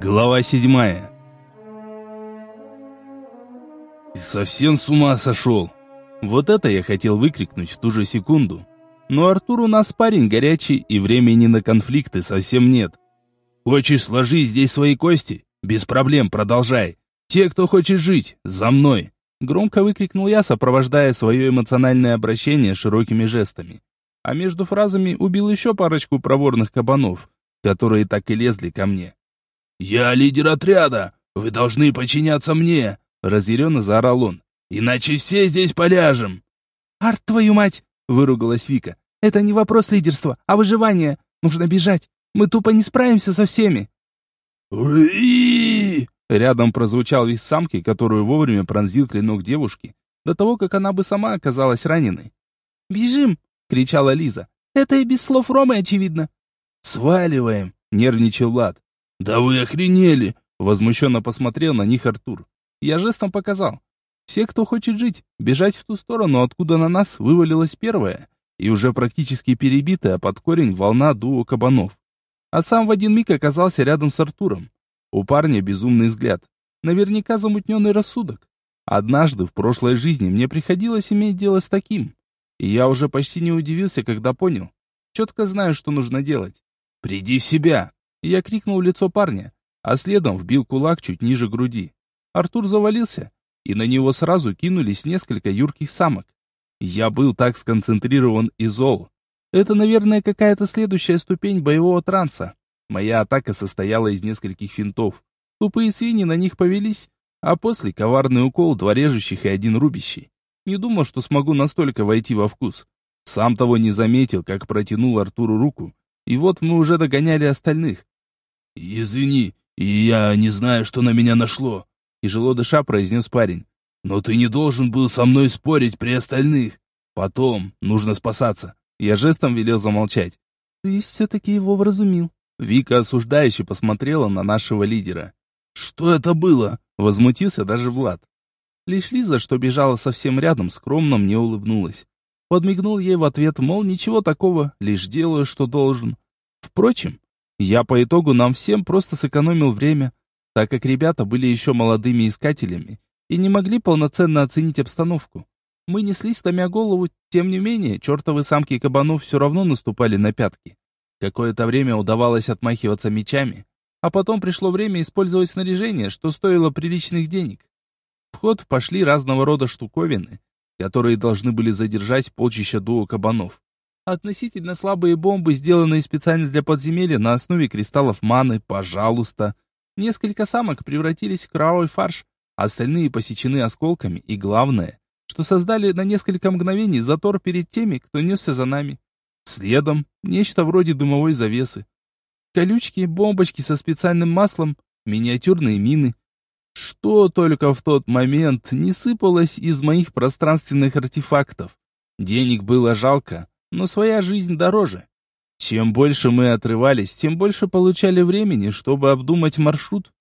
Глава седьмая. «Ты совсем с ума сошел?» Вот это я хотел выкрикнуть в ту же секунду. Но Артур у нас парень горячий, и времени на конфликты совсем нет. «Хочешь сложить здесь свои кости? Без проблем, продолжай. Те, кто хочет жить, за мной!» Громко выкрикнул я, сопровождая свое эмоциональное обращение широкими жестами. А между фразами убил еще парочку проворных кабанов, которые так и лезли ко мне. «Я лидер отряда! Вы должны подчиняться мне!» Разъяренно заорал он. «Иначе все здесь поляжем!» «Арт, твою мать!» — выругалась Вика. «Это не вопрос лидерства, а выживания. Нужно бежать. Мы тупо не справимся со всеми». «Уи!» Рядом прозвучал весь самки, которую вовремя пронзил клинок девушки, до того, как она бы сама оказалась раненой. «Бежим!» — кричала Лиза. «Это и без слов Ромы очевидно». «Сваливаем!» — нервничал Влад. «Да вы охренели!» — возмущенно посмотрел на них Артур. Я жестом показал. Все, кто хочет жить, бежать в ту сторону, откуда на нас вывалилась первая, и уже практически перебитая под корень волна дуо кабанов. А сам в один миг оказался рядом с Артуром. У парня безумный взгляд. Наверняка замутненный рассудок. Однажды в прошлой жизни мне приходилось иметь дело с таким. И я уже почти не удивился, когда понял. Четко знаю, что нужно делать. «Приди в себя!» Я крикнул в лицо парня, а следом вбил кулак чуть ниже груди. Артур завалился, и на него сразу кинулись несколько юрких самок. Я был так сконцентрирован и зол. Это, наверное, какая-то следующая ступень боевого транса. Моя атака состояла из нескольких финтов. Тупые свиньи на них повелись, а после коварный укол, два режущих и один рубящий. Не думал, что смогу настолько войти во вкус. Сам того не заметил, как протянул Артуру руку, и вот мы уже догоняли остальных. «Извини, я не знаю, что на меня нашло», — тяжело дыша произнес парень. «Но ты не должен был со мной спорить при остальных. Потом нужно спасаться». Я жестом велел замолчать. «Ты все-таки его вразумил». Вика осуждающе посмотрела на нашего лидера. «Что это было?» — возмутился даже Влад. Лишь Лиза, что бежала совсем рядом, скромно мне улыбнулась. Подмигнул ей в ответ, мол, ничего такого, лишь делаю, что должен. Впрочем, я по итогу нам всем просто сэкономил время, так как ребята были еще молодыми искателями и не могли полноценно оценить обстановку. Мы неслись, томя голову, тем не менее, чертовы самки кабанов все равно наступали на пятки. Какое-то время удавалось отмахиваться мечами, а потом пришло время использовать снаряжение, что стоило приличных денег. В ход пошли разного рода штуковины, которые должны были задержать полчища дуо кабанов. Относительно слабые бомбы, сделанные специально для подземелья на основе кристаллов маны, пожалуйста. Несколько самок превратились в кровавый фарш, остальные посечены осколками, и главное, что создали на несколько мгновений затор перед теми, кто несся за нами. Следом нечто вроде дымовой завесы. Колючки, бомбочки со специальным маслом, миниатюрные мины. Что только в тот момент не сыпалось из моих пространственных артефактов. Денег было жалко, но своя жизнь дороже. Чем больше мы отрывались, тем больше получали времени, чтобы обдумать маршрут.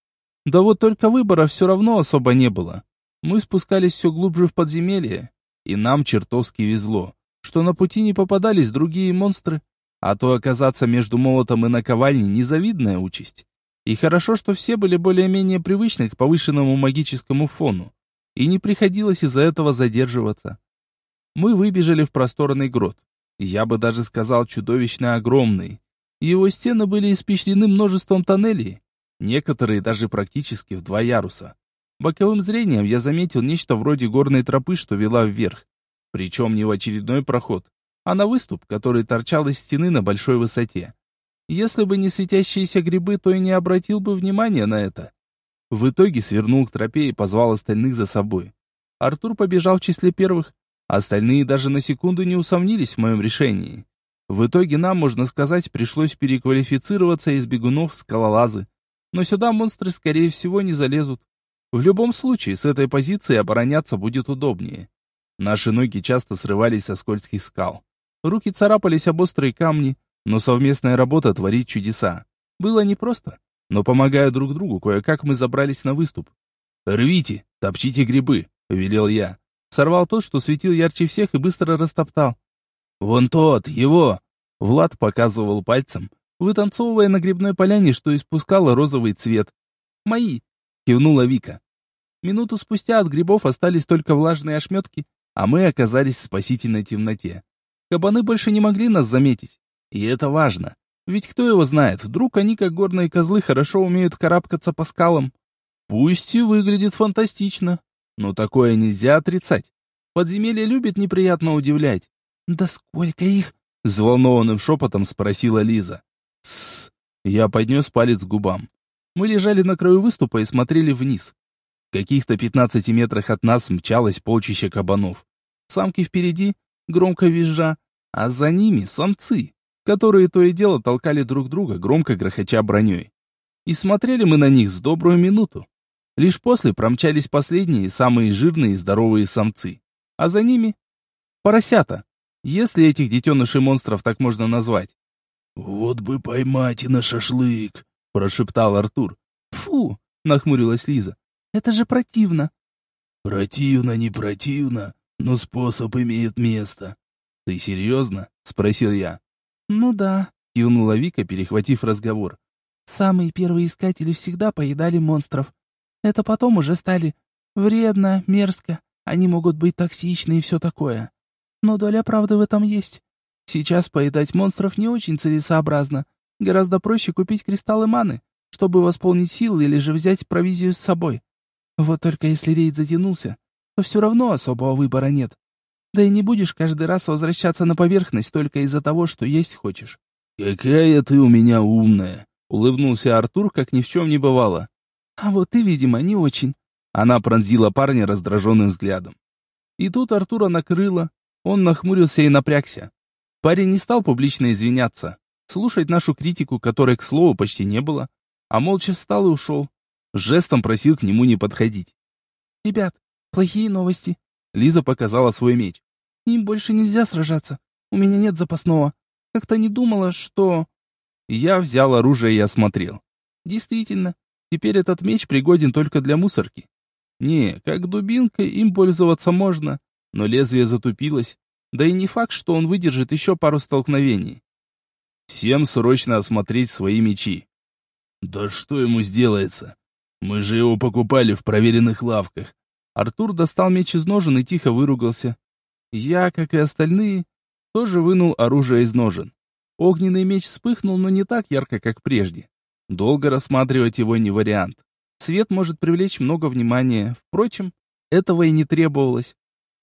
Да вот только выбора все равно особо не было. Мы спускались все глубже в подземелье, и нам чертовски везло, что на пути не попадались другие монстры, а то оказаться между молотом и наковальней незавидная участь. И хорошо, что все были более-менее привычны к повышенному магическому фону, и не приходилось из-за этого задерживаться. Мы выбежали в просторный грот. Я бы даже сказал чудовищно огромный. Его стены были испещрены множеством тоннелей, некоторые даже практически в два яруса. Боковым зрением я заметил нечто вроде горной тропы, что вела вверх. Причем не в очередной проход, а на выступ, который торчал из стены на большой высоте. Если бы не светящиеся грибы, то и не обратил бы внимания на это. В итоге свернул к тропе и позвал остальных за собой. Артур побежал в числе первых, Остальные даже на секунду не усомнились в моем решении. В итоге нам, можно сказать, пришлось переквалифицироваться из бегунов в скалолазы. Но сюда монстры, скорее всего, не залезут. В любом случае, с этой позиции обороняться будет удобнее. Наши ноги часто срывались со скользких скал. Руки царапались об острые камни, но совместная работа творит чудеса. Было непросто, но помогая друг другу, кое-как мы забрались на выступ. «Рвите, топчите грибы», — велел я. Сорвал тот, что светил ярче всех, и быстро растоптал. «Вон тот, его!» Влад показывал пальцем, вытанцовывая на грибной поляне, что испускало розовый цвет. мои!» — кивнула Вика. Минуту спустя от грибов остались только влажные ошметки, а мы оказались в спасительной темноте. Кабаны больше не могли нас заметить. И это важно. Ведь кто его знает, вдруг они, как горные козлы, хорошо умеют карабкаться по скалам. Пусть и выглядит фантастично, но такое нельзя отрицать. Подземелье любит неприятно удивлять. «Да сколько их?» — взволнованным шепотом спросила Лиза. «Тссс!» — я поднес палец к губам. Мы лежали на краю выступа и смотрели вниз. В каких-то пятнадцати метрах от нас мчалось полчище кабанов. Самки впереди, громко визжа, а за ними самцы, которые то и дело толкали друг друга, громко грохоча броней. И смотрели мы на них с добрую минуту. Лишь после промчались последние, самые жирные и здоровые самцы. А за ними — поросята, если этих детенышей монстров так можно назвать. «Вот бы поймать и на шашлык!» — прошептал Артур. «Фу!» — нахмурилась Лиза. «Это же противно!» «Противно, не противно, но способ имеет место». «Ты серьезно?» — спросил я. «Ну да», — кивнула Вика, перехватив разговор. «Самые первые искатели всегда поедали монстров. Это потом уже стали вредно, мерзко. Они могут быть токсичны и все такое. Но доля правды в этом есть. Сейчас поедать монстров не очень целесообразно. Гораздо проще купить кристаллы маны, чтобы восполнить силы или же взять провизию с собой. Вот только если рейд затянулся, то все равно особого выбора нет. Да и не будешь каждый раз возвращаться на поверхность только из-за того, что есть хочешь. «Какая ты у меня умная!» — улыбнулся Артур, как ни в чем не бывало. А вот ты, видимо, не очень. Она пронзила парня раздраженным взглядом. И тут Артура накрыло. Он нахмурился и напрягся. Парень не стал публично извиняться, слушать нашу критику, которой, к слову, почти не было, а молча встал и ушел. Жестом просил к нему не подходить. «Ребят, плохие новости». Лиза показала свой меч. «Им больше нельзя сражаться. У меня нет запасного. Как-то не думала, что...» Я взял оружие и осмотрел. Действительно, Теперь этот меч пригоден только для мусорки. Не, как дубинкой им пользоваться можно, но лезвие затупилось, да и не факт, что он выдержит еще пару столкновений. Всем срочно осмотреть свои мечи. Да что ему сделается? Мы же его покупали в проверенных лавках. Артур достал меч из ножен и тихо выругался. Я, как и остальные, тоже вынул оружие из ножен. Огненный меч вспыхнул, но не так ярко, как прежде. Долго рассматривать его не вариант. Свет может привлечь много внимания. Впрочем, этого и не требовалось.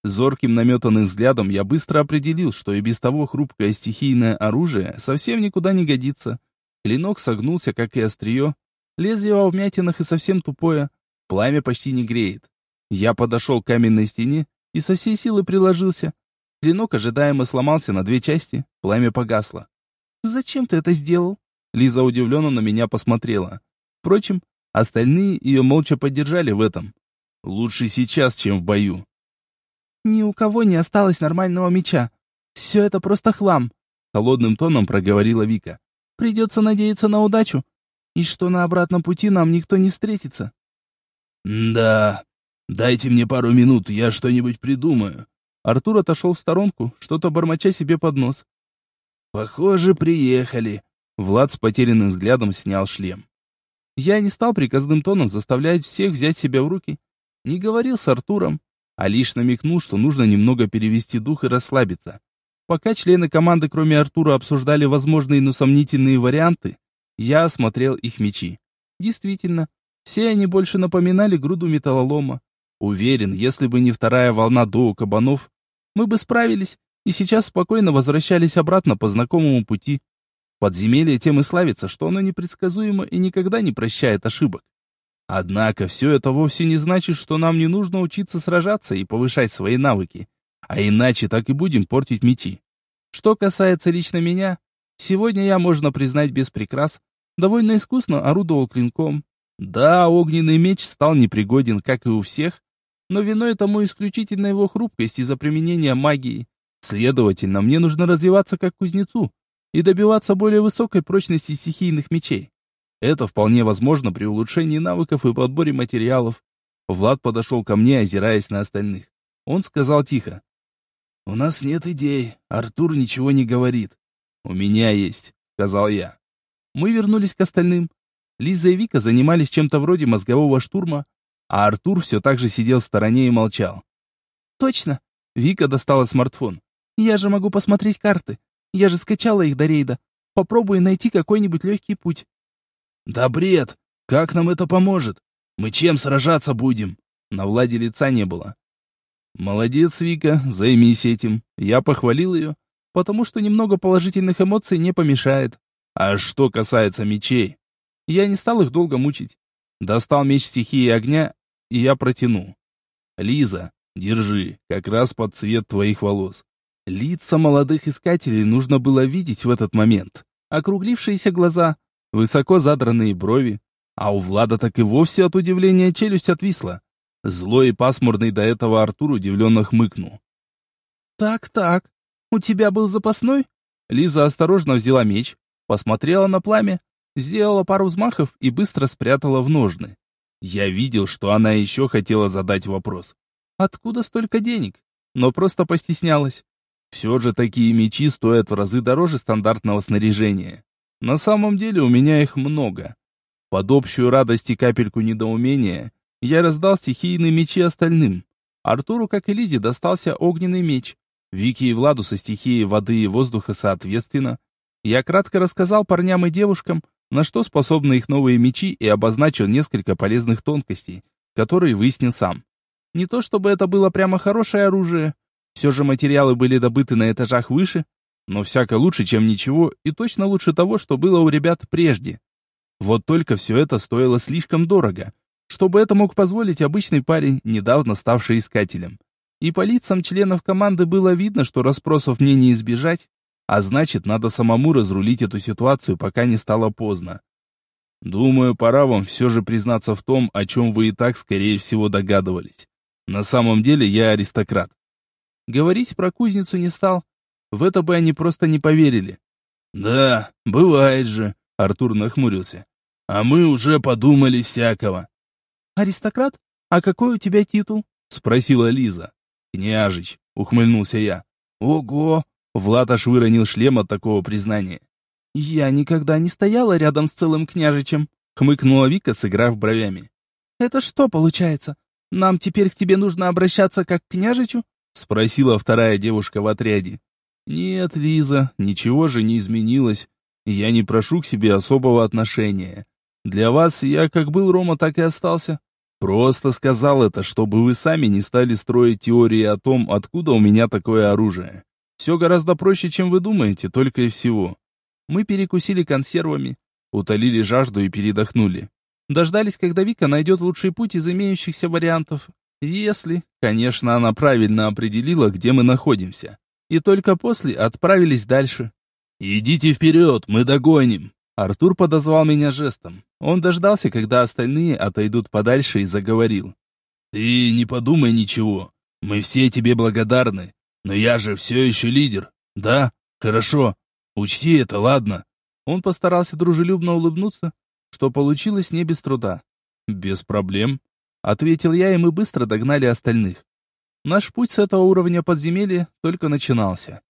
Зорким наметанным взглядом я быстро определил, что и без того хрупкое стихийное оружие совсем никуда не годится. Клинок согнулся, как и острие. Лезвие во вмятинах и совсем тупое. Пламя почти не греет. Я подошел к каменной стене и со всей силы приложился. Клинок ожидаемо сломался на две части, пламя погасло. «Зачем ты это сделал?» Лиза удивленно на меня посмотрела. Впрочем, остальные ее молча поддержали в этом. Лучше сейчас, чем в бою. «Ни у кого не осталось нормального меча. Все это просто хлам», — холодным тоном проговорила Вика. «Придется надеяться на удачу, и что на обратном пути нам никто не встретится». «Да, дайте мне пару минут, я что-нибудь придумаю». Артур отошел в сторонку, что-то бормоча себе под нос. «Похоже, приехали», Влад с потерянным взглядом снял шлем. Я не стал приказным тоном заставлять всех взять себя в руки. Не говорил с Артуром, а лишь намекнул, что нужно немного перевести дух и расслабиться. Пока члены команды, кроме Артура, обсуждали возможные, но сомнительные варианты, я осмотрел их мечи. Действительно, все они больше напоминали груду металлолома. Уверен, если бы не вторая волна доу кабанов, мы бы справились и сейчас спокойно возвращались обратно по знакомому пути. Подземелье тем и славится, что оно непредсказуемо и никогда не прощает ошибок. Однако все это вовсе не значит, что нам не нужно учиться сражаться и повышать свои навыки, а иначе так и будем портить мечи. Что касается лично меня, сегодня я, можно признать без прикрас, довольно искусно орудовал клинком. Да, огненный меч стал непригоден, как и у всех, но виной тому исключительно его хрупкость из-за применения магии. Следовательно, мне нужно развиваться как кузнецу, и добиваться более высокой прочности стихийных мечей. Это вполне возможно при улучшении навыков и подборе материалов. Влад подошел ко мне, озираясь на остальных. Он сказал тихо. «У нас нет идей, Артур ничего не говорит». «У меня есть», — сказал я. Мы вернулись к остальным. Лиза и Вика занимались чем-то вроде мозгового штурма, а Артур все так же сидел в стороне и молчал. «Точно!» Вика достала смартфон. «Я же могу посмотреть карты. Я же скачала их до рейда. Попробую найти какой-нибудь легкий путь». «Да бред! Как нам это поможет? Мы чем сражаться будем?» На Владе лица не было. «Молодец, Вика, займись этим». Я похвалил ее, потому что немного положительных эмоций не помешает. А что касается мечей, я не стал их долго мучить. Достал меч стихии огня, и я протянул. «Лиза, держи, как раз под цвет твоих волос». Лица молодых искателей нужно было видеть в этот момент. Округлившиеся глаза, высоко задранные брови, а у Влада так и вовсе от удивления челюсть отвисла. Злой и пасмурный до этого Артур удивленно хмыкнул. «Так-так, у тебя был запасной?» Лиза осторожно взяла меч, посмотрела на пламя, сделала пару взмахов и быстро спрятала в ножны. Я видел, что она еще хотела задать вопрос. Откуда столько денег? Но просто постеснялась. Все же такие мечи стоят в разы дороже стандартного снаряжения. На самом деле у меня их много. Под общую радость и капельку недоумения я раздал стихийные мечи остальным. Артуру, как и Лизе, достался огненный меч. Вике и Владу со стихией воды и воздуха соответственно. Я кратко рассказал парням и девушкам, на что способны их новые мечи и обозначил несколько полезных тонкостей, которые выяснил сам. Не то чтобы это было прямо хорошее оружие, все же материалы были добыты на этажах выше, но всяко лучше, чем ничего, и точно лучше того, что было у ребят прежде. Вот только все это стоило слишком дорого, чтобы это мог позволить обычный парень, недавно ставший искателем. И по лицам членов команды было видно, что расспросов мне не избежать, а значит, надо самому разрулить эту ситуацию, пока не стало поздно. Думаю, пора вам все же признаться в том, о чем вы и так, скорее всего, догадывались. На самом деле я аристократ. Говорить про кузницу не стал. В это бы они просто не поверили. «Да, бывает же», — Артур нахмурился. «А мы уже подумали всякого. «Аристократ? А какой у тебя титул?» — спросила Лиза. «Княжич», — ухмыльнулся я. «Ого!» — Влад аж выронил шлем от такого признания. «Я никогда не стояла рядом с целым княжичем», — хмыкнула Вика, сыграв бровями. «Это что получается? Нам теперь к тебе нужно обращаться как к княжичу?» — спросила вторая девушка в отряде. «Нет, Лиза, ничего же не изменилось. Я не прошу к себе особого отношения. Для вас я как был Рома, так и остался. Просто сказал это, чтобы вы сами не стали строить теории о том, откуда у меня такое оружие. Все гораздо проще, чем вы думаете, только и всего. Мы перекусили консервами, утолили жажду и передохнули. Дождались, когда Вика найдет лучший путь из имеющихся вариантов. Если, конечно, она правильно определила, где мы находимся. И только после отправились дальше. «Идите вперед, мы догоним!» Артур подозвал меня жестом. Он дождался, когда остальные отойдут подальше и заговорил. «Ты не подумай ничего. Мы все тебе благодарны. Но я же все еще лидер. Да? Хорошо. Учти это, ладно?» Он постарался дружелюбно улыбнуться, что получилось не без труда. «Без проблем», — ответил я, и мы быстро догнали остальных. Наш путь с этого уровня подземелья только начинался.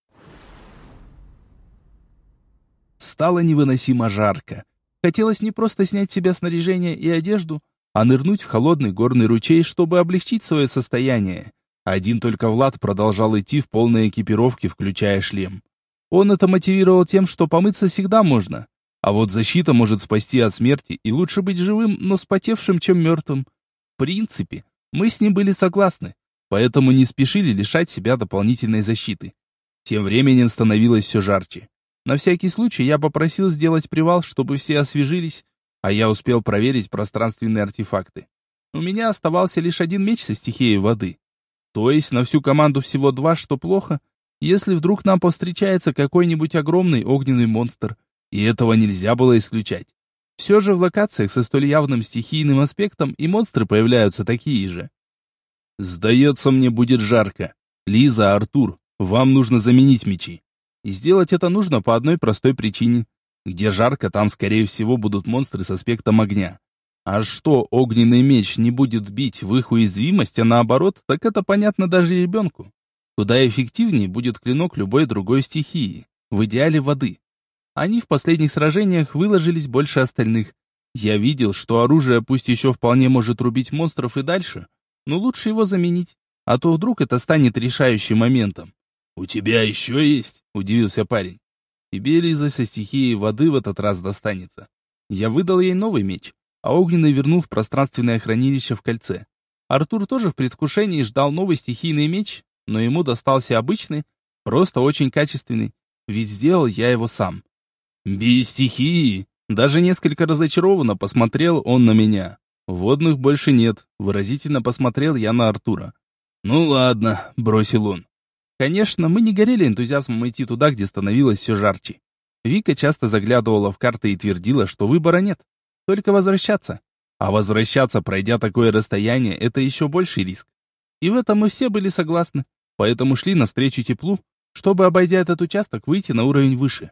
Стало невыносимо жарко. Хотелось не просто снять с себя снаряжение и одежду, а нырнуть в холодный горный ручей, чтобы облегчить свое состояние. Один только Влад продолжал идти в полной экипировке, включая шлем. Он это мотивировал тем, что помыться всегда можно. А вот защита может спасти от смерти, и лучше быть живым, но спотевшим, чем мертвым. Принципе, мы с ним были согласны, поэтому не спешили лишать себя дополнительной защиты. Тем временем становилось все жарче. На всякий случай я попросил сделать привал, чтобы все освежились, а я успел проверить пространственные артефакты. У меня оставался лишь один меч со стихией воды. То есть на всю команду всего два, что плохо, если вдруг нам повстречается какой-нибудь огромный огненный монстр, и этого нельзя было исключать. Все же в локациях со столь явным стихийным аспектом и монстры появляются такие же. Сдается мне будет жарко. Лиза, Артур, вам нужно заменить мечи. И сделать это нужно по одной простой причине. Где жарко, там, скорее всего, будут монстры с аспектом огня. А что огненный меч не будет бить в их уязвимость, а наоборот, так это понятно даже ребенку. Куда эффективнее будет клинок любой другой стихии, в идеале воды. Они в последних сражениях выложились больше остальных. Я видел, что оружие пусть еще вполне может рубить монстров и дальше, но лучше его заменить, а то вдруг это станет решающим моментом. «У тебя еще есть?» — удивился парень. «Тебе, Лиза, со стихией воды в этот раз достанется». Я выдал ей новый меч, а огненный вернул в пространственное хранилище в кольце. Артур тоже в предвкушении ждал новый стихийный меч, но ему достался обычный, просто очень качественный, ведь сделал я его сам. «Без стихии!» Даже несколько разочарованно посмотрел он на меня. Водных больше нет, выразительно посмотрел я на Артура. «Ну ладно», — бросил он. Конечно, мы не горели энтузиазмом идти туда, где становилось все жарче. Вика часто заглядывала в карты и твердила, что выбора нет, только возвращаться. А возвращаться, пройдя такое расстояние, это еще больший риск. И в этом мы все были согласны, поэтому шли навстречу теплу, чтобы, обойдя этот участок, выйти на уровень выше.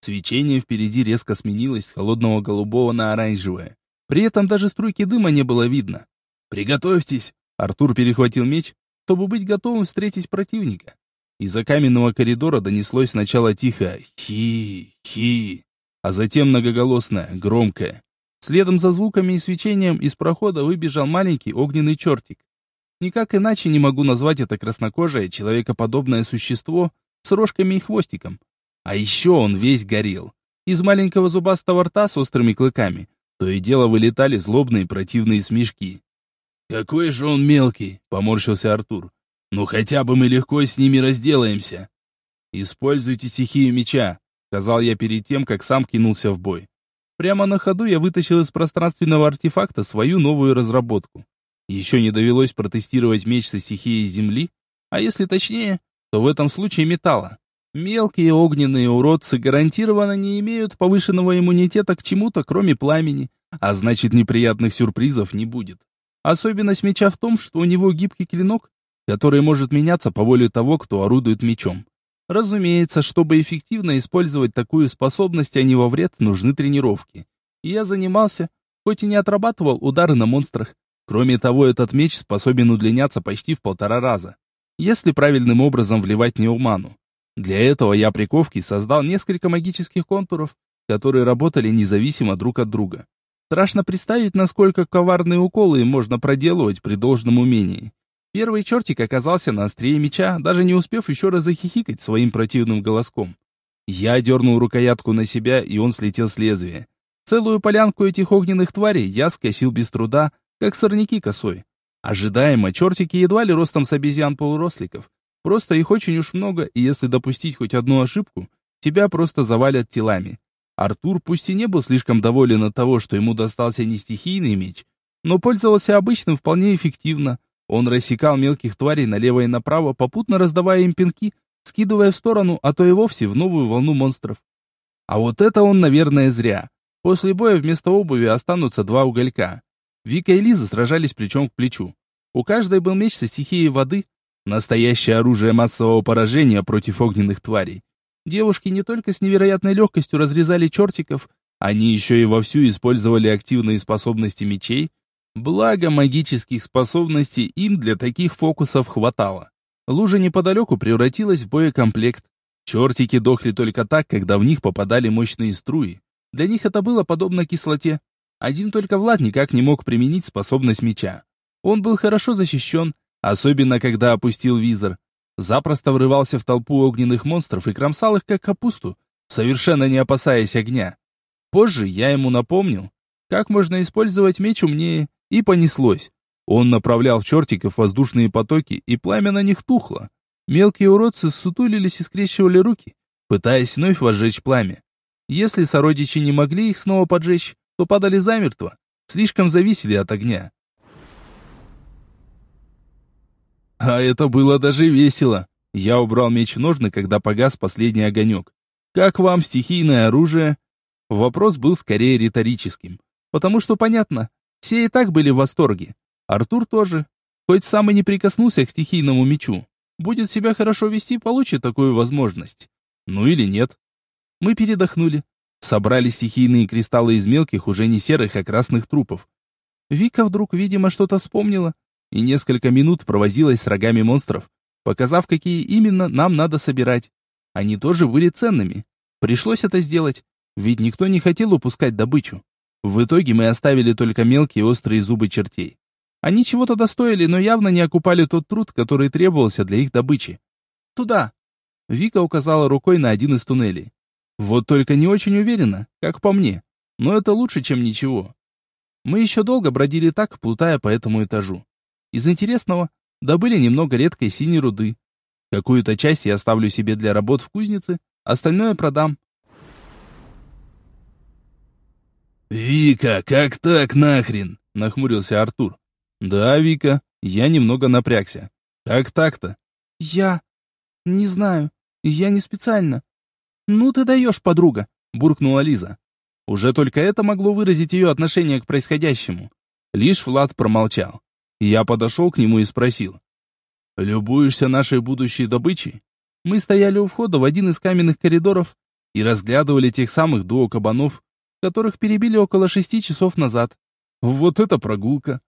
Свечение впереди резко сменилось с холодного голубого на оранжевое. При этом даже струйки дыма не было видно. «Приготовьтесь!» Артур перехватил меч, чтобы быть готовым встретить противника. Из-за каменного коридора донеслось сначала тихо «хи-хи», а затем многоголосное, громкое. Следом за звуками и свечением из прохода выбежал маленький огненный чертик. Никак иначе не могу назвать это краснокожее, человекоподобное существо с рожками и хвостиком. А еще он весь горел. Из маленького зубастого рта с острыми клыками то и дело вылетали злобные противные смешки. «Какой же он мелкий!» — поморщился Артур. «Ну хотя бы мы легко с ними разделаемся!» «Используйте стихию меча», — сказал я перед тем, как сам кинулся в бой. Прямо на ходу я вытащил из пространственного артефакта свою новую разработку. Еще не довелось протестировать меч со стихией земли, а если точнее, то в этом случае металла. Мелкие огненные уродцы гарантированно не имеют повышенного иммунитета к чему-то, кроме пламени, а значит неприятных сюрпризов не будет. Особенность меча в том, что у него гибкий клинок, который может меняться по воле того, кто орудует мечом. Разумеется, чтобы эффективно использовать такую способность, а не во вред, нужны тренировки. Я занимался, хоть и не отрабатывал удары на монстрах. Кроме того, этот меч способен удлиняться почти в полтора раза, если правильным образом вливать неуману. Для этого я при ковке создал несколько магических контуров, которые работали независимо друг от друга. Страшно представить, насколько коварные уколы можно проделывать при должном умении. Первый чертик оказался на острие меча, даже не успев еще раз захихикать своим противным голоском. Я дернул рукоятку на себя, и он слетел с лезвия. Целую полянку этих огненных тварей я скосил без труда, как сорняки косой. Ожидаемо, чертики едва ли ростом с обезьян полуросликов. Просто их очень уж много, и если допустить хоть одну ошибку, тебя просто завалят телами. Артур пусть и не был слишком доволен от того, что ему достался не стихийный меч, но пользовался обычным вполне эффективно. Он рассекал мелких тварей налево и направо, попутно раздавая им пинки, скидывая в сторону, а то и вовсе в новую волну монстров. А вот это он, наверное, зря. После боя вместо обуви останутся два уголька. Вика и Лиза сражались плечом к плечу. У каждой был меч со стихией воды, настоящее оружие массового поражения против огненных тварей. Девушки не только с невероятной легкостью разрезали чертиков, они еще и вовсю использовали активные способности мечей, Благо магических способностей им для таких фокусов хватало. Лужа неподалеку превратилась в боекомплект. Чертики дохли только так, когда в них попадали мощные струи. Для них это было подобно кислоте. Один только Влад никак не мог применить способность меча. Он был хорошо защищен, особенно когда опустил визор. Запросто врывался в толпу огненных монстров и кромсал их как капусту, совершенно не опасаясь огня. Позже я ему напомнил, как можно использовать меч умнее, и понеслось. Он направлял в чертиков воздушные потоки, и пламя на них тухло. Мелкие уродцы ссутулились и скрещивали руки, пытаясь вновь возжечь пламя. Если сородичи не могли их снова поджечь, то падали замертво, слишком зависели от огня. А это было даже весело. Я убрал меч в ножны, когда погас последний огонек. «Как вам стихийное оружие?» Вопрос был скорее риторическим, потому что понятно, все и так были в восторге. Артур тоже. Хоть сам и не прикоснулся к стихийному мечу. Будет себя хорошо вести, получит такую возможность. Ну или нет. Мы передохнули. Собрали стихийные кристаллы из мелких, уже не серых, а красных трупов. Вика вдруг, видимо, что-то вспомнила и несколько минут провозилась с рогами монстров, показав, какие именно нам надо собирать. Они тоже были ценными. Пришлось это сделать, ведь никто не хотел упускать добычу. В итоге мы оставили только мелкие острые зубы чертей. Они чего-то достоили, но явно не окупали тот труд, который требовался для их добычи. «Туда!» Вика указала рукой на один из туннелей. Вот только не очень уверена, как по мне. Но это лучше, чем ничего. Мы еще долго бродили так, плутая по этому этажу. Из интересного добыли немного редкой синей руды. Какую-то часть я оставлю себе для работ в кузнице, остальное продам. «Вика, как так нахрен?» — нахмурился Артур. «Да, Вика, я немного напрягся. Как так-то?» «Я... не знаю. Я не специально». «Ну ты даешь, подруга», — буркнула Лиза. Уже только это могло выразить ее отношение к происходящему. Лишь Влад промолчал. Я подошел к нему и спросил. «Любуешься нашей будущей добычей?» Мы стояли у входа в один из каменных коридоров и разглядывали тех самых дуо кабанов, которых перебили около шести часов назад. Вот это прогулка!